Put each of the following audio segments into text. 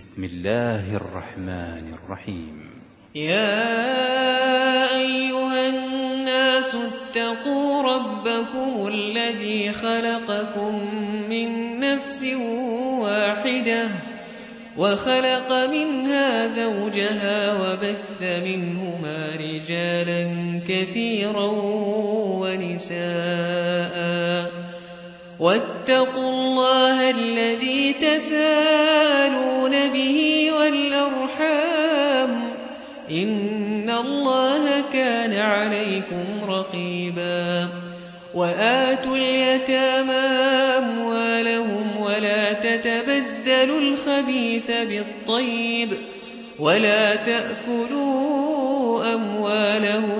بسم الله الرحمن الرحيم. يا أيها الناس اتقوا ربكم الذي خلقكم من نفس واحدة وخلق منها زوجها وبث منهما رجالا كثيرا ونساء. واتقوا الله الذي تسالون عليكم رقيبا. وآتوا اليتامى أموالهم ولا تتبدلوا الخبيث بالطيب ولا تأكلوا أموالهم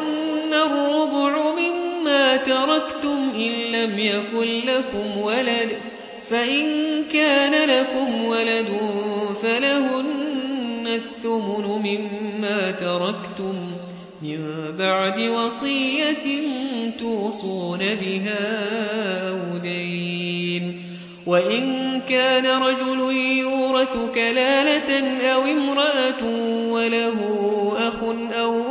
تركتم إن لم يكن لكم ولد فإن كان لكم ولد فلهن الثمن مما تركتم من بعد وصية توصون بها أو دين. وإن كان رجل يورث كلالة أو امرأة وله أخ أو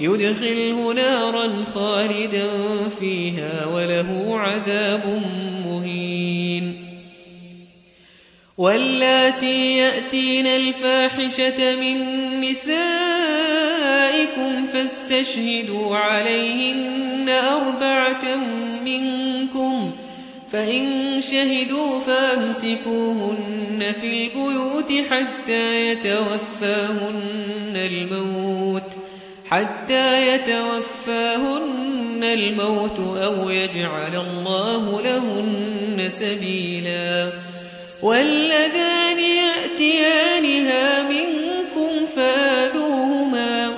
يدخله نارا خالدا فيها وله عذاب مهين. واللاتي يأتين الفاحشة من نسائكم فاستشهدوا عليهن أربعة منكم فإن شهدوا فامسكوهن في البيوت حتى يتوفاهن الموت حتى يتوفاهن الموت أو يجعل الله لهن سبيلا. والذان يأتيانها منكم فاذوهما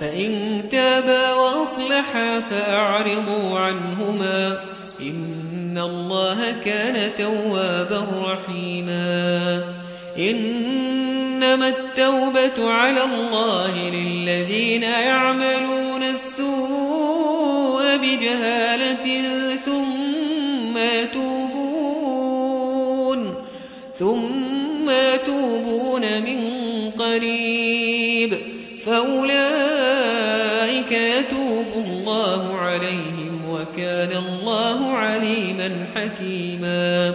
فإن تابا وأصلحا فأعرضوا عنهما. إن الله كان توابا رحيما. إنما التوبة على الله للذين يعملون السوء بجهالة ثم يتوبون ثم يتوبون من قريب. فأولئك يتوب الله عليهم وكان الله عليما حكيما.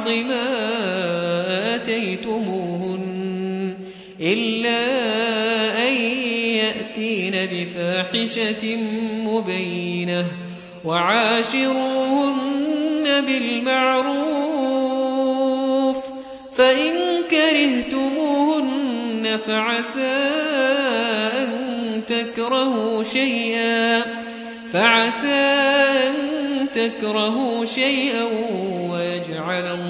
ببعض ما آتيتموهن إلا أن يأتين بفاحشة مبينة وعاشروهن بالمعروف فإن كرهتموهن فعسى أن تكرهوا شيئا فعسى أن تكرهوا شيئا ويجعل الله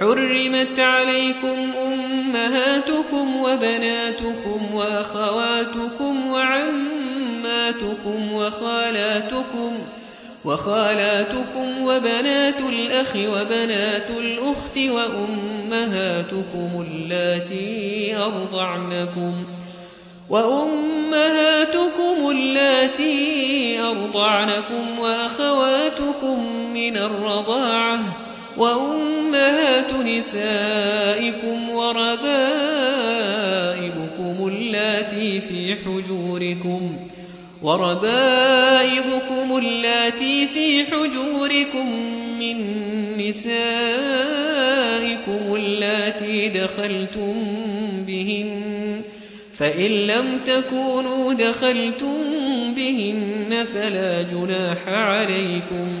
حرمت عليكم أمهاتكم وبناتكم وأخواتكم وعماتكم وخالاتكم وخالاتكم وبنات الأخ وبنات الأخت وأمهاتكم اللاتي أرضعنكم وأمهاتكم اللاتي أرضعنكم وأخواتكم من الرضاعة وأمهات نسائكم وربائبكم اللاتي في حجوركم وربائبكم اللاتي في حجوركم من نسائكم اللاتي دخلتم بهن فإن لم تكونوا دخلتم بهن فلا جناح عليكم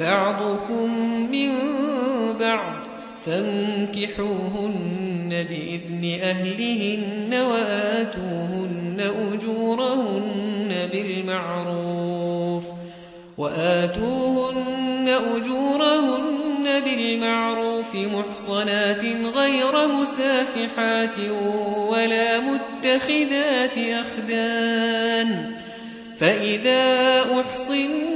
بعضكم من بعض فانكحوهن بإذن أهلهن وآتوهن أجورهن بالمعروف وآتوهن أجورهن بالمعروف محصنات غير مسافحات ولا متخذات أخدان فإذا أحصن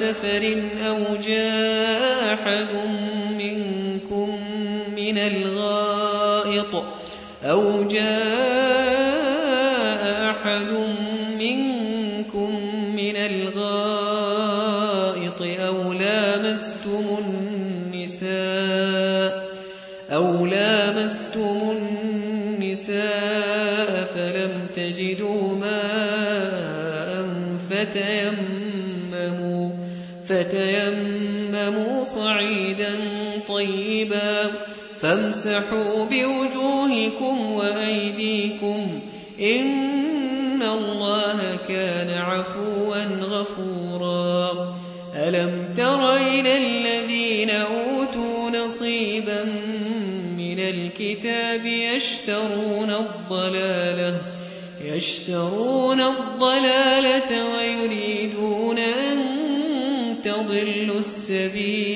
سفر أو جاء أحد فامسحوا بوجوهكم وأيديكم إن الله كان عفوا غفورا. ألم تر إلى الذين أوتوا نصيبا من الكتاب يشترون الضلالة يشترون الضلالة ويريدون أن تضلوا السبيل.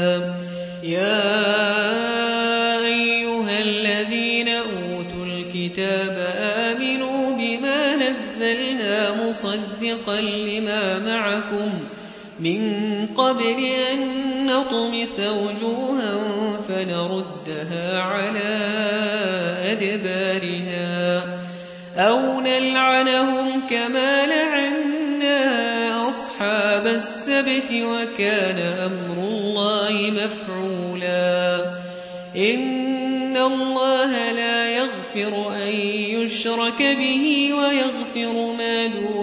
مصدقا لما معكم من قبل أن نطمس وجوها فنردها على أدبارها أو نلعنهم كما لعنا أصحاب السبت وكان أمر الله مفعولا إن الله لا يغفر أن يشرك به ويغفر ما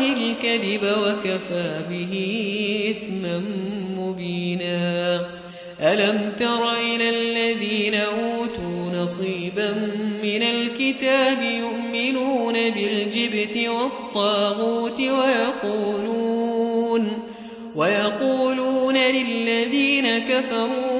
الله الكذب وكفى به إثما مبينا. ألم تر إلى الذين أوتوا نصيبا من الكتاب يؤمنون بالجبت والطاغوت ويقولون ويقولون للذين كفروا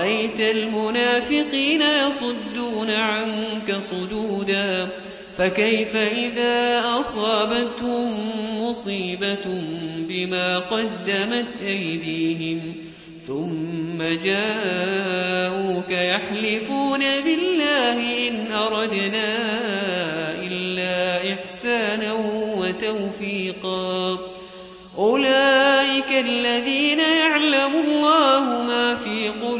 رأيت المنافقين يصدون عنك صدودا فكيف إذا أصابتهم مصيبة بما قدمت أيديهم؟ ثم جاءوك يحلفون بالله إن أردنا إلا إحسانا وتوفيقا. أولئك الذين يعلم الله ما في قلوبهم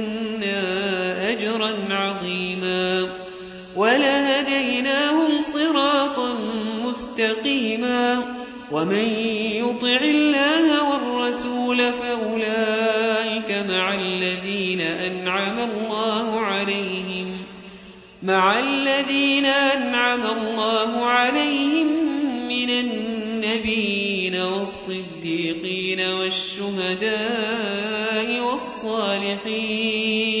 مستقيما ومن يطع الله والرسول فأولئك مع الذين أنعم الله عليهم مع الذين أنعم الله عليهم من النبيين والصديقين والشهداء والصالحين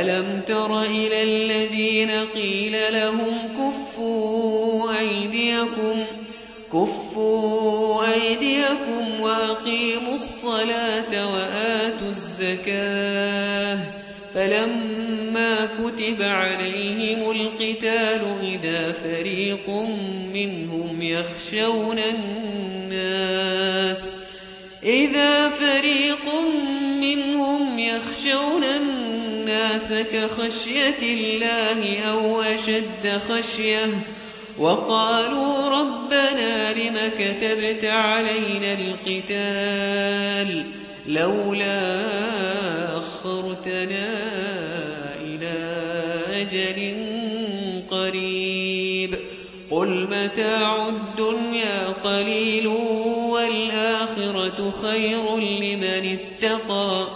ألم تر إلى الذين قيل لهم كفوا أيديكم كفوا أيديكم وأقيموا الصلاة وآتوا الزكاة فلما كتب عليهم القتال إذا فريق منهم يخشون الناس إذا فريق الناس كخشية الله أو أشد خشيةً. وقالوا ربنا لم كتبت علينا القتال لولا أخرتنا إلى أجل قريب. قل متاع الدنيا قليل والآخرة خير لمن اتقى.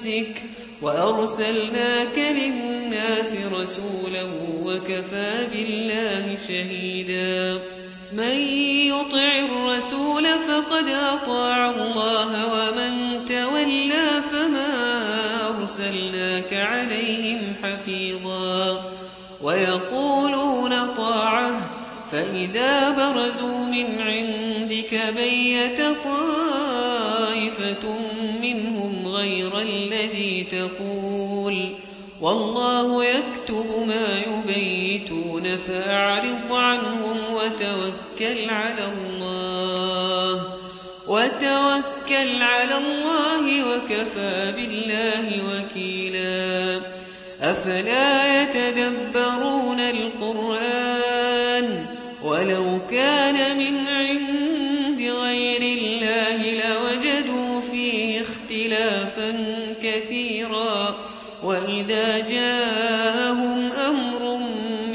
نفسك وأرسلناك للناس رسولا وكفى بالله شهيدا. من يطع الرسول فقد أطاع الله ومن تولى فما أرسلناك عليهم حفيظا. ويقولون طاعة فإذا برزوا من عندك بيت طائفة غير الذي تقول. والله يكتب ما يبيتون فأعرض عنهم وتوكل على الله. وتوكل على الله وكفى بالله وكيلا. أفلا يتدبرون القرآن ولو كان من عند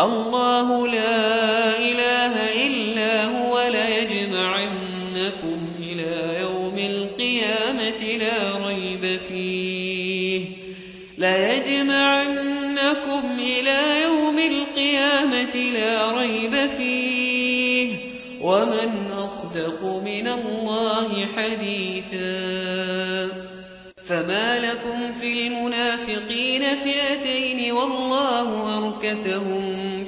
الله لا إله إلا هو ليجمعنكم إلى يوم القيامة لا ريب فيه. ليجمعنكم إلى يوم القيامة لا ريب فيه. ومن أصدق من الله حديثا. فما لكم في المنافقين فئتين والله أركسهم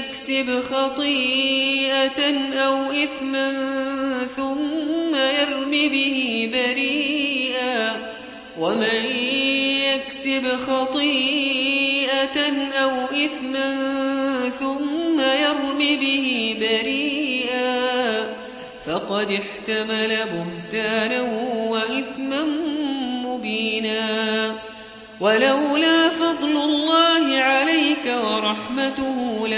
يكسب خطيئة أو إثما ثم يرم به بريئا. ومن يكسب خطيئة أو إثما ثم يرم به بريئا. فقد احتمل بهتانا وإثما مبينا. ولولا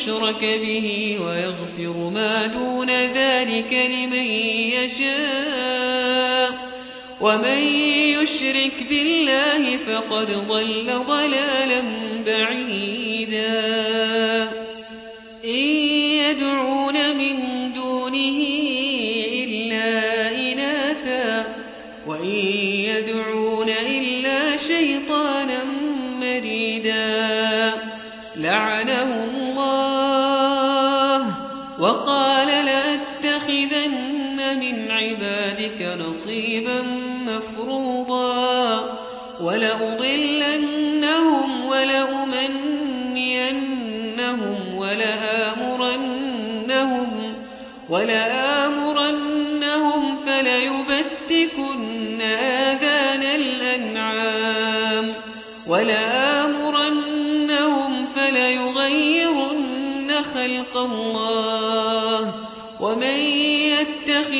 يشرك به ويغفر ما دون ذلك لمن يشاء. ومن يشرك بالله فقد ضل ضلالا بعيدا. نصيبا مفروضا ولأضلنهم ولأمنينهم ولآمرنهم ولآمرنهم فليبتكن آذان الأنعام ولآمرنهم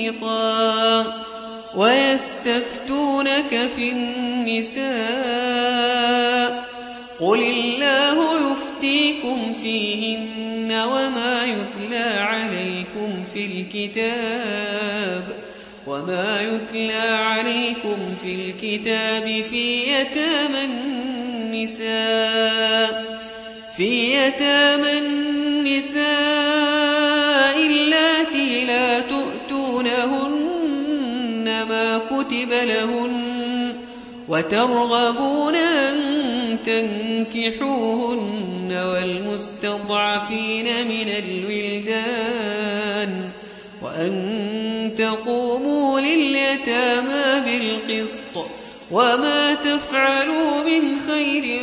محيطا ويستفتونك في النساء قل الله يفتيكم فيهن وما يتلى عليكم في الكتاب وما يتلى عليكم في الكتاب في يتامى النساء في يتامى النساء وترغبون أن تنكحوهن والمستضعفين من الولدان وأن تقوموا لليتامى بالقسط وما تفعلوا من خير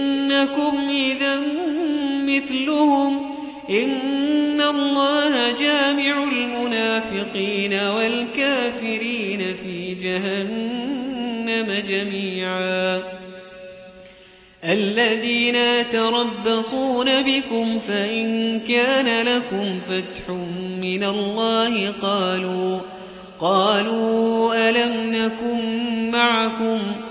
إنكم إذا مثلهم إن الله جامع المنافقين والكافرين في جهنم جميعا. الذين يتربصون بكم فإن كان لكم فتح من الله قالوا قالوا ألم نكن معكم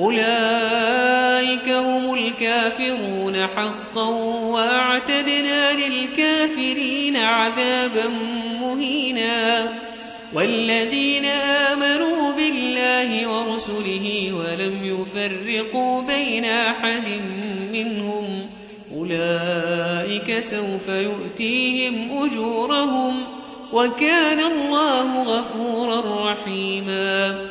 أولئك هم الكافرون حقا واعتدنا للكافرين عذابا مهينا والذين آمنوا بالله ورسله ولم يفرقوا بين أحد منهم أولئك سوف يؤتيهم أجورهم وكان الله غفورا رحيما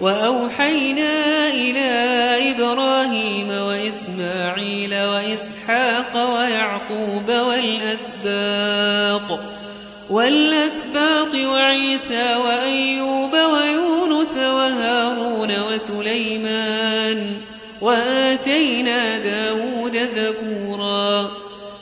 وأوحينا إلى إبراهيم وإسماعيل وإسحاق ويعقوب والأسباط والأسباط وعيسى وأيوب ويونس وهارون وسليمان وآتينا داود زكورا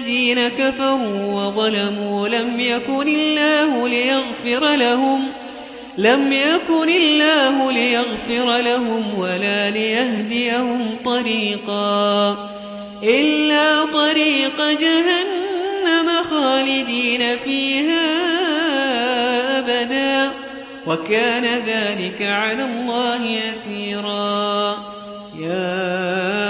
الذين كفروا وظلموا لم يكن الله ليغفر لهم لم يكن الله ليغفر لهم ولا ليهديهم طريقا إلا طريق جهنم خالدين فيها أبدا وكان ذلك على الله يسيرا. يا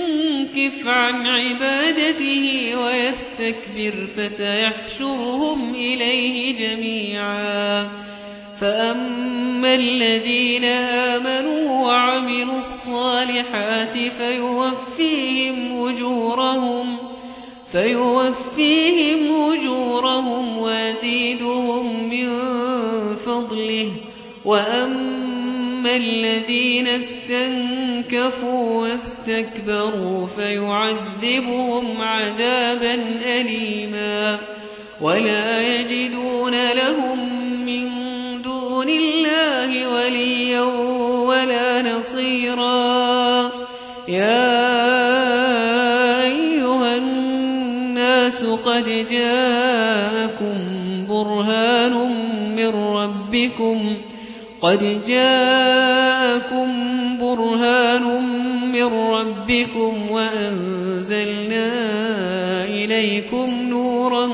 عن عبادته ويستكبر فسيحشرهم إليه جميعا. فأما الذين آمنوا وعملوا الصالحات فيوفيهم أجورهم فيوفيهم أجورهم ويزيدهم من فضله. وأما الذين استنكفوا واستكبروا فيعذبهم عذابا أليما ولا يجدون لهم قد جاءكم برهان من ربكم وأنزلنا إليكم نورا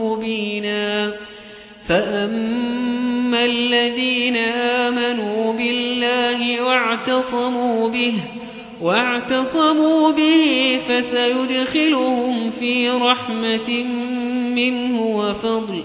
مبينا. فأما الذين آمنوا بالله واعتصموا به واعتصموا به فسيدخلهم في رحمة منه وفضل.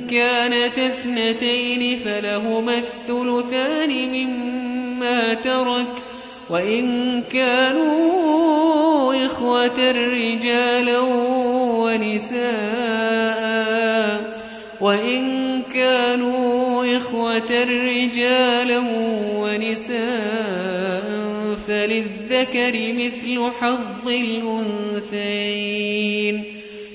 كانت اثنتين فلهما الثلثان مما ترك وإن كانوا إخوة رجالا ونساء وإن كانوا إخوة رجالا ونساء فللذكر مثل حظ الأنثيين.